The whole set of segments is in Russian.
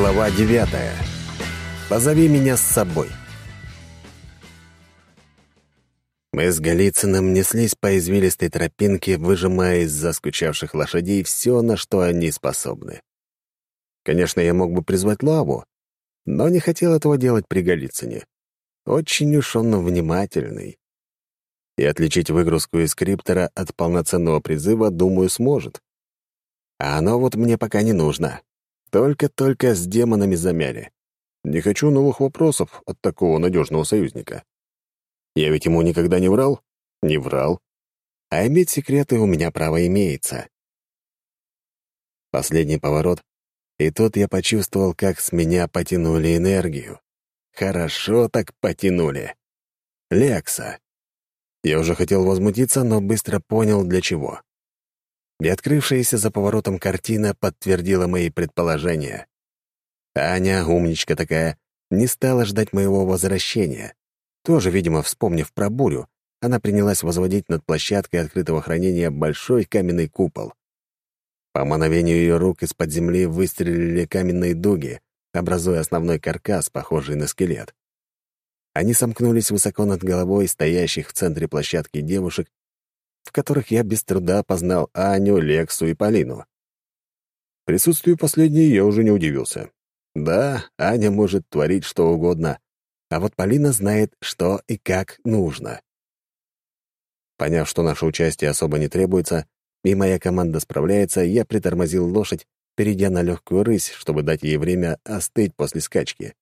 Глава девятая. Позови меня с собой. Мы с Голицыным неслись по извилистой тропинке, выжимая из заскучавших лошадей все, на что они способны. Конечно, я мог бы призвать лаву, но не хотел этого делать при Голицыне. Очень уж он внимательный. И отличить выгрузку из криптора от полноценного призыва, думаю, сможет. А оно вот мне пока не нужно. Только-только с демонами замяли. Не хочу новых вопросов от такого надежного союзника. Я ведь ему никогда не врал? Не врал. А иметь секреты у меня право имеется. Последний поворот, и тут я почувствовал, как с меня потянули энергию. Хорошо так потянули. Лекса. Я уже хотел возмутиться, но быстро понял, для чего и открывшаяся за поворотом картина подтвердила мои предположения. Аня, умничка такая, не стала ждать моего возвращения. Тоже, видимо, вспомнив про бурю, она принялась возводить над площадкой открытого хранения большой каменный купол. По мановению ее рук из-под земли выстрелили каменные дуги, образуя основной каркас, похожий на скелет. Они сомкнулись высоко над головой стоящих в центре площадки девушек в которых я без труда познал Аню, Лексу и Полину. Присутствию последней я уже не удивился. Да, Аня может творить что угодно, а вот Полина знает, что и как нужно. Поняв, что наше участие особо не требуется, и моя команда справляется, я притормозил лошадь, перейдя на легкую рысь, чтобы дать ей время остыть после скачки.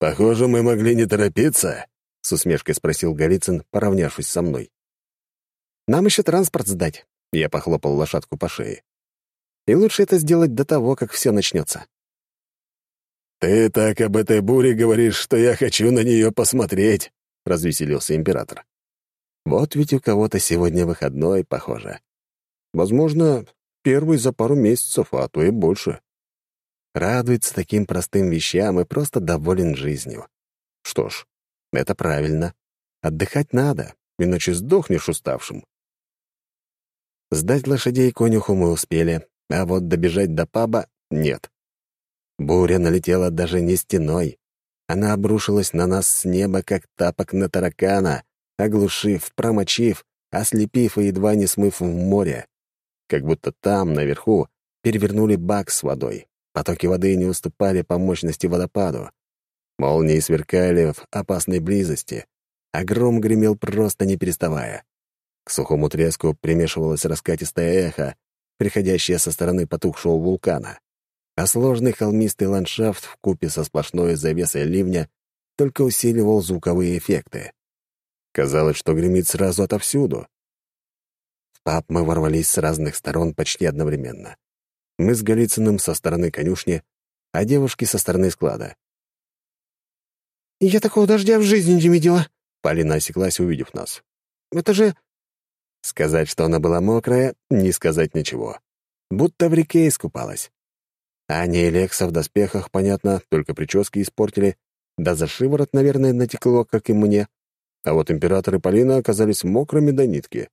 «Похоже, мы могли не торопиться», — с усмешкой спросил Голицын, поравнявшись со мной. Нам еще транспорт сдать. Я похлопал лошадку по шее. И лучше это сделать до того, как все начнется. «Ты так об этой буре говоришь, что я хочу на нее посмотреть», — развеселился император. «Вот ведь у кого-то сегодня выходной, похоже. Возможно, первый за пару месяцев, а то и больше. Радуется таким простым вещам и просто доволен жизнью. Что ж, это правильно. Отдыхать надо, иначе сдохнешь уставшим. Сдать лошадей конюху мы успели, а вот добежать до паба — нет. Буря налетела даже не стеной. Она обрушилась на нас с неба, как тапок на таракана, оглушив, промочив, ослепив и едва не смыв в море. Как будто там, наверху, перевернули бак с водой. Потоки воды не уступали по мощности водопаду. Молнии сверкали в опасной близости, а гром гремел просто не переставая. К сухому треску примешивалось раскатистое эхо, приходящее со стороны потухшего вулкана. А сложный холмистый ландшафт в купе со сплошной завесой ливня только усиливал звуковые эффекты. Казалось, что гремит сразу отовсюду. В паб мы ворвались с разных сторон почти одновременно. Мы с Голицыным со стороны конюшни, а девушки со стороны склада. «Я такого дождя в жизни не видела», Полина осеклась, увидев нас. «Это же...» Сказать, что она была мокрая, не сказать ничего. Будто в реке искупалась. Аня и Лекса в доспехах, понятно, только прически испортили, да за шиворот, наверное, натекло, как и мне. А вот император и Полина оказались мокрыми до нитки.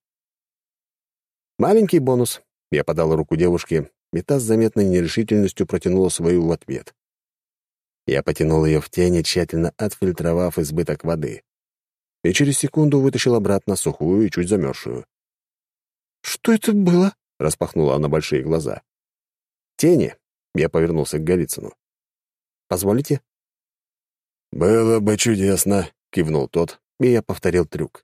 «Маленький бонус», — я подал руку девушке, и та с заметной нерешительностью протянула свою в ответ. Я потянул ее в тени, тщательно отфильтровав избыток воды и через секунду вытащил обратно сухую и чуть замерзшую. «Что это было?» — распахнула она большие глаза. «Тени», — я повернулся к Голицыну. «Позволите?» «Было бы чудесно», — кивнул тот, и я повторил трюк.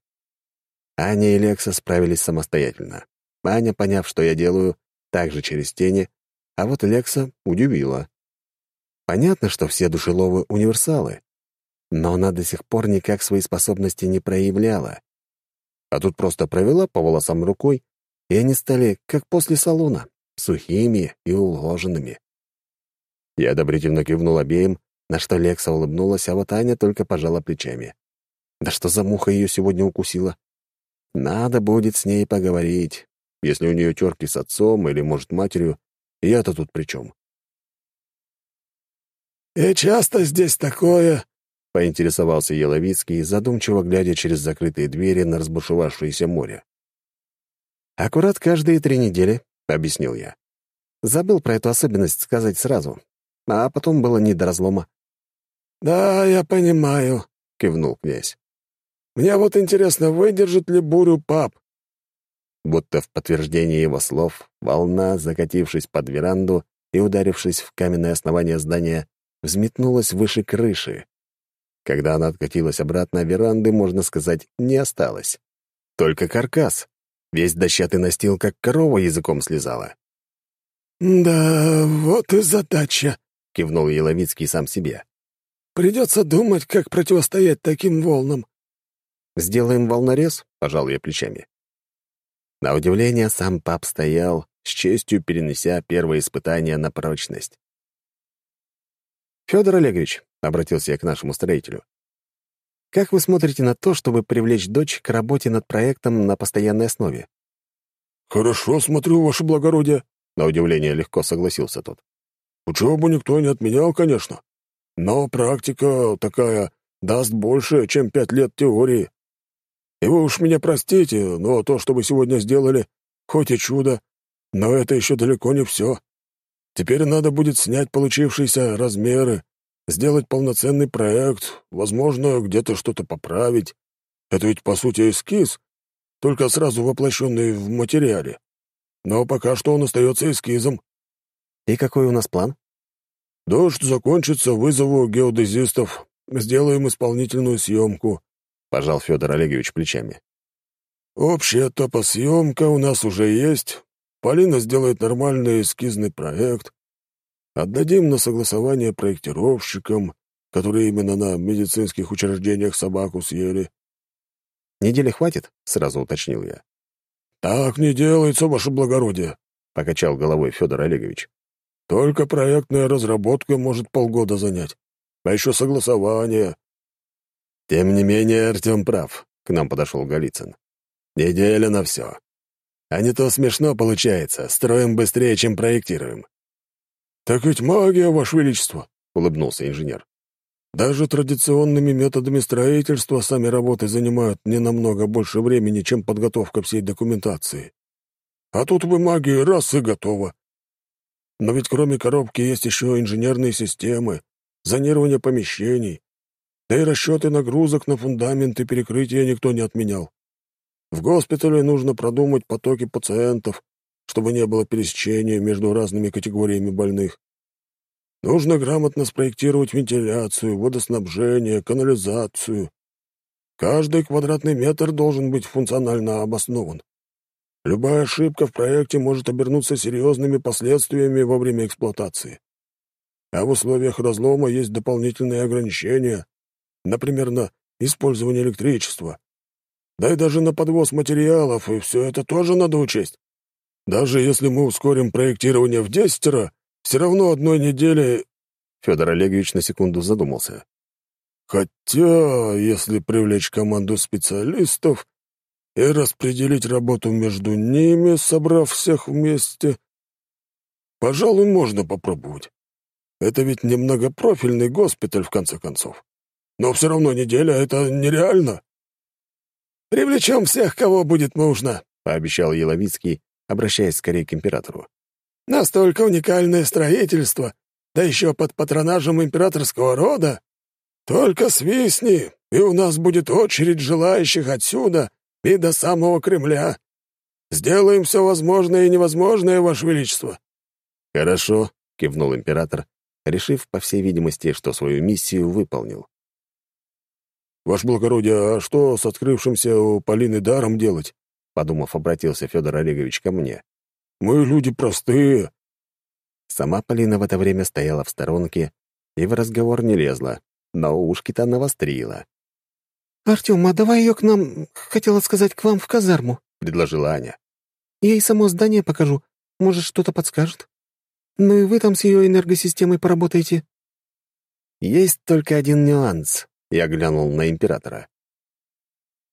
Аня и Лекса справились самостоятельно. Аня, поняв, что я делаю, также через тени, а вот Лекса удивила. Понятно, что все душеловы — универсалы, но она до сих пор никак свои способности не проявляла. А тут просто провела по волосам рукой, и они стали, как после салона, сухими и уложенными. Я одобрительно кивнул обеим, на что Лекса улыбнулась, а вот Аня только пожала плечами. Да что за муха ее сегодня укусила? Надо будет с ней поговорить. Если у нее терки с отцом или, может, матерью, я-то тут при чем? «И часто здесь такое?» — поинтересовался Еловицкий, задумчиво глядя через закрытые двери на разбушевавшееся море. «Аккурат каждые три недели», — объяснил я. «Забыл про эту особенность сказать сразу. а потом было не до разлома. «Да, я понимаю», — кивнул князь. «Мне вот интересно, выдержит ли бурю пап?» Будто в подтверждение его слов, волна, закатившись под веранду и ударившись в каменное основание здания, взметнулась выше крыши. Когда она откатилась обратно, веранды, можно сказать, не осталось. Только каркас. Весь дощатый настил, как корова языком слезала. «Да, вот и задача», — кивнул Еловицкий сам себе. «Придется думать, как противостоять таким волнам». «Сделаем волнорез?» — пожал я плечами. На удивление, сам пап стоял, с честью перенеся первое испытание на прочность. «Федор Олегович», — обратился я к нашему строителю, «как вы смотрите на то, чтобы привлечь дочь к работе над проектом на постоянной основе?» «Хорошо смотрю, ваше благородие», на удивление легко согласился тот. «Учебу никто не отменял, конечно. Но практика такая даст больше, чем пять лет теории. И вы уж меня простите, но то, что вы сегодня сделали, хоть и чудо, но это еще далеко не все. Теперь надо будет снять получившиеся размеры, сделать полноценный проект, возможно, где-то что-то поправить. Это ведь, по сути, эскиз, только сразу воплощенный в материале. Но пока что он остается эскизом. И какой у нас план? Дождь закончится, вызову геодезистов, сделаем исполнительную съемку, пожал Федор Олегович плечами. Общая топосъемка у нас уже есть. Полина сделает нормальный эскизный проект. Отдадим на согласование проектировщикам, которые именно на медицинских учреждениях собаку съели. «Недели хватит?» — сразу уточнил я. «Так не делается, ваше благородие», — покачал головой Федор Олегович. «Только проектная разработка может полгода занять. А еще согласование». «Тем не менее, Артем прав», — к нам подошел Голицын. «Неделя на все. А не то смешно получается. Строим быстрее, чем проектируем». «Так ведь магия, Ваше Величество», — улыбнулся инженер. Даже традиционными методами строительства сами работы занимают не намного больше времени, чем подготовка всей документации. А тут бы магии раз и готово. Но ведь кроме коробки есть еще инженерные системы, зонирование помещений, да и расчеты нагрузок на фундамент и перекрытия никто не отменял. В госпитале нужно продумать потоки пациентов, чтобы не было пересечения между разными категориями больных. Нужно грамотно спроектировать вентиляцию, водоснабжение, канализацию. Каждый квадратный метр должен быть функционально обоснован. Любая ошибка в проекте может обернуться серьезными последствиями во время эксплуатации. А в условиях разлома есть дополнительные ограничения, например, на использование электричества. Да и даже на подвоз материалов, и все это тоже надо учесть. Даже если мы ускорим проектирование в десятеро, все равно одной недели...» Федор Олегович на секунду задумался. «Хотя, если привлечь команду специалистов и распределить работу между ними, собрав всех вместе, пожалуй, можно попробовать. Это ведь немногопрофильный госпиталь, в конце концов. Но все равно неделя — это нереально». «Привлечем всех, кого будет нужно», — пообещал Еловицкий, обращаясь скорее к императору. Настолько уникальное строительство, да еще под патронажем императорского рода. Только свистни, и у нас будет очередь желающих отсюда и до самого Кремля. Сделаем все возможное и невозможное, Ваше Величество». «Хорошо», — кивнул император, решив, по всей видимости, что свою миссию выполнил. «Ваше благородие, а что с открывшимся у Полины даром делать?» Подумав, обратился Федор Олегович ко мне. Мы люди простые». Сама Полина в это время стояла в сторонке и в разговор не лезла, но ушки-то навострила. «Артем, а давай ее к нам, хотела сказать, к вам в казарму», — предложила Аня. «Я ей само здание покажу, может, что-то подскажет. Ну и вы там с ее энергосистемой поработаете». «Есть только один нюанс», — я глянул на императора.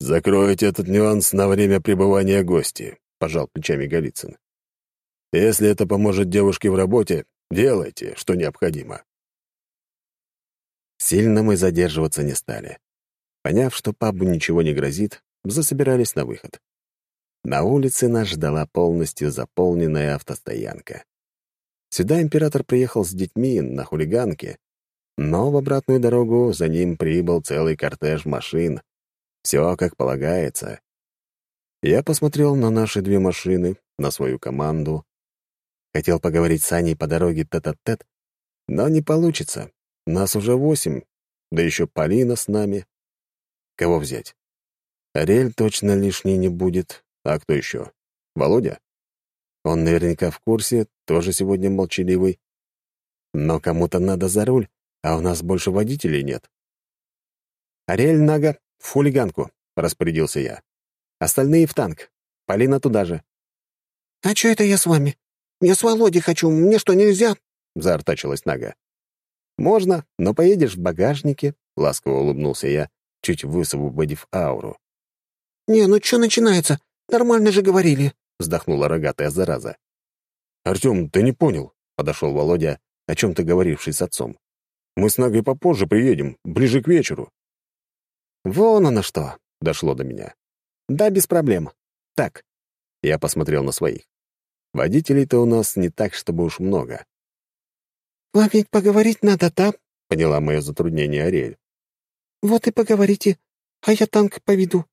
«Закройте этот нюанс на время пребывания гости», — пожал плечами Голицын. Если это поможет девушке в работе, делайте, что необходимо. Сильно мы задерживаться не стали. Поняв, что пабу ничего не грозит, засобирались на выход. На улице нас ждала полностью заполненная автостоянка. Сюда император приехал с детьми на хулиганке, но в обратную дорогу за ним прибыл целый кортеж машин. Все как полагается. Я посмотрел на наши две машины, на свою команду. Хотел поговорить с Аней по дороге тет-а-тет, но не получится. Нас уже восемь, да еще Полина с нами. Кого взять? Ариэль точно лишней не будет. А кто еще? Володя? Он наверняка в курсе, тоже сегодня молчаливый. Но кому-то надо за руль, а у нас больше водителей нет. «Ариэль Нага, в хулиганку», — распорядился я. Остальные в танк. Полина туда же». «А что это я с вами? Я с Володей хочу. Мне что, нельзя?» — заортачилась Нага. «Можно, но поедешь в багажнике», — ласково улыбнулся я, чуть высвободив ауру. «Не, ну что начинается? Нормально же говорили», — вздохнула рогатая зараза. «Артем, ты не понял», — подошел Володя, о чем-то говоривший с отцом. «Мы с Нагой попозже приедем, ближе к вечеру». «Вон оно что», — дошло до меня. «Да, без проблем. Так». Я посмотрел на своих. Водителей-то у нас не так, чтобы уж много. «Вам ведь поговорить надо, да?» — поняла мое затруднение Ариэль. «Вот и поговорите, а я танк поведу».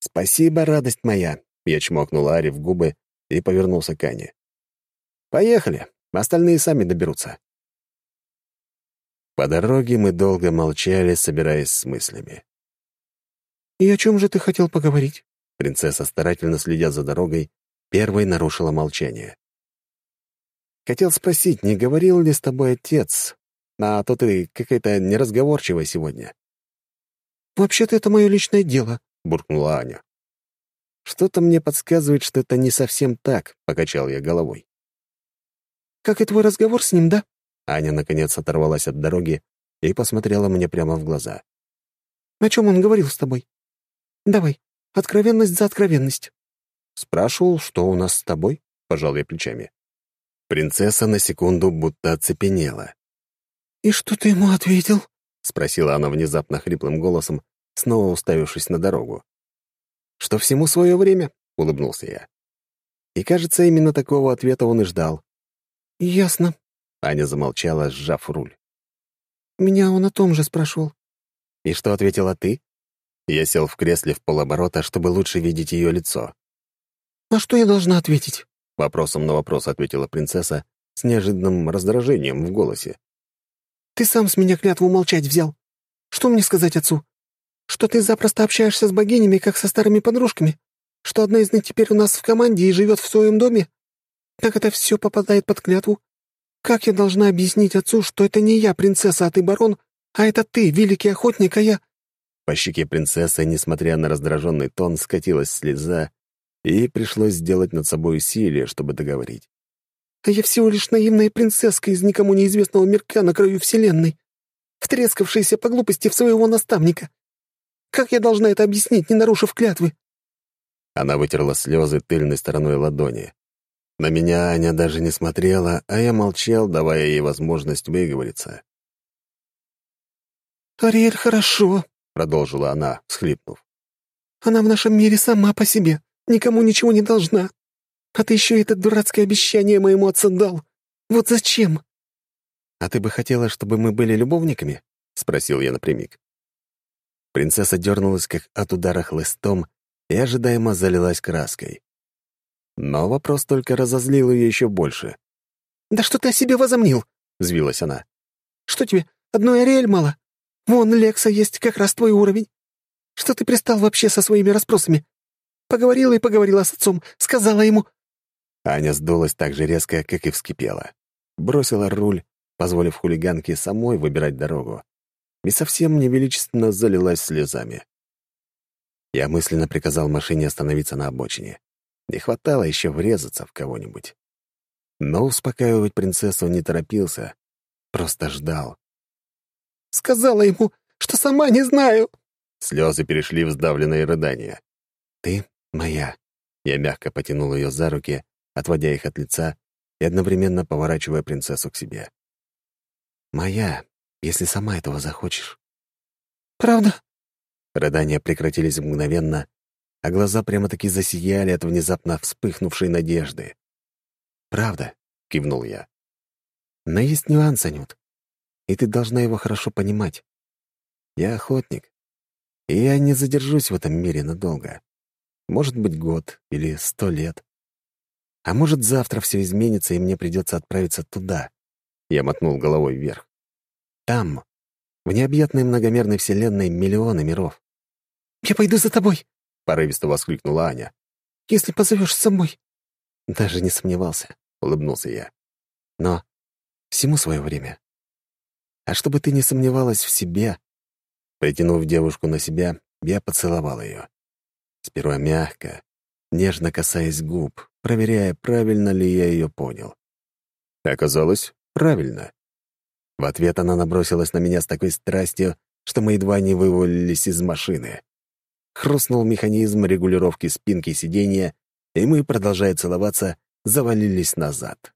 «Спасибо, радость моя», — я чмокнул Ари в губы и повернулся к Ане. «Поехали, остальные сами доберутся». По дороге мы долго молчали, собираясь с мыслями. «И о чем же ты хотел поговорить?» Принцесса, старательно следя за дорогой, первой нарушила молчание. «Хотел спросить, не говорил ли с тобой отец? А то ты какая-то неразговорчивая сегодня». «Вообще-то это мое личное дело», — буркнула Аня. «Что-то мне подсказывает, что это не совсем так», — покачал я головой. «Как и твой разговор с ним, да?» Аня, наконец, оторвалась от дороги и посмотрела мне прямо в глаза. «О чем он говорил с тобой?» Давай, откровенность за откровенность. Спрашивал, что у нас с тобой? Пожал я плечами. Принцесса на секунду будто оцепенела. «И что ты ему ответил?» — спросила она внезапно хриплым голосом, снова уставившись на дорогу. «Что всему свое время?» — улыбнулся я. И, кажется, именно такого ответа он и ждал. «Ясно», — Аня замолчала, сжав руль. «Меня он о том же спрашивал». «И что ответила ты?» Я сел в кресле в полоборота, чтобы лучше видеть ее лицо. «А что я должна ответить?» Вопросом на вопрос ответила принцесса с неожиданным раздражением в голосе. «Ты сам с меня клятву молчать взял. Что мне сказать отцу? Что ты запросто общаешься с богинями, как со старыми подружками? Что одна из них теперь у нас в команде и живет в своем доме? Как это все попадает под клятву? Как я должна объяснить отцу, что это не я, принцесса, а ты барон, а это ты, великий охотник, а я...» По щеке принцессы, несмотря на раздраженный тон, скатилась слеза, и пришлось сделать над собой усилие, чтобы договорить. «А я всего лишь наивная принцесска из никому неизвестного мирка на краю Вселенной, втрескавшаяся по глупости в своего наставника. Как я должна это объяснить, не нарушив клятвы?» Она вытерла слезы тыльной стороной ладони. На меня Аня даже не смотрела, а я молчал, давая ей возможность выговориться. «Ариэль, хорошо», продолжила она, всхлипнув. «Она в нашем мире сама по себе, никому ничего не должна. А ты еще это дурацкое обещание моему отцу дал. Вот зачем?» «А ты бы хотела, чтобы мы были любовниками?» — спросил я напрямик. Принцесса дернулась, как от удара хлыстом, и ожидаемо залилась краской. Но вопрос только разозлил ее еще больше. «Да что ты о себе возомнил?» — взвилась она. «Что тебе, одной Ариэль мало? Вон, Лекса есть как раз твой уровень. Что ты пристал вообще со своими расспросами? Поговорила и поговорила с отцом, сказала ему...» Аня сдулась так же резко, как и вскипела. Бросила руль, позволив хулиганке самой выбирать дорогу. И совсем невеличественно залилась слезами. Я мысленно приказал машине остановиться на обочине. Не хватало еще врезаться в кого-нибудь. Но успокаивать принцессу не торопился, просто ждал, Сказала ему, что сама не знаю». Слезы перешли в сдавленные рыдания. «Ты моя». Я мягко потянул ее за руки, отводя их от лица и одновременно поворачивая принцессу к себе. «Моя, если сама этого захочешь». «Правда?» Рыдания прекратились мгновенно, а глаза прямо-таки засияли от внезапно вспыхнувшей надежды. «Правда?» — кивнул я. Но есть нюанс, Анют, и ты должна его хорошо понимать. Я охотник, и я не задержусь в этом мире надолго. Может быть, год или сто лет. А может, завтра все изменится, и мне придется отправиться туда. Я мотнул головой вверх. Там, в необъятной многомерной вселенной, миллионы миров. «Я пойду за тобой!» — порывисто воскликнула Аня. «Если позовешь с собой». Даже не сомневался, — улыбнулся я. Но всему свое время. А чтобы ты не сомневалась в себе, притянув девушку на себя, я поцеловал ее. Сперва мягко, нежно касаясь губ, проверяя, правильно ли я ее понял. Оказалось, правильно. В ответ она набросилась на меня с такой страстью, что мы едва не вывалились из машины. Хрустнул механизм регулировки спинки сиденья, и мы, продолжая целоваться, завалились назад.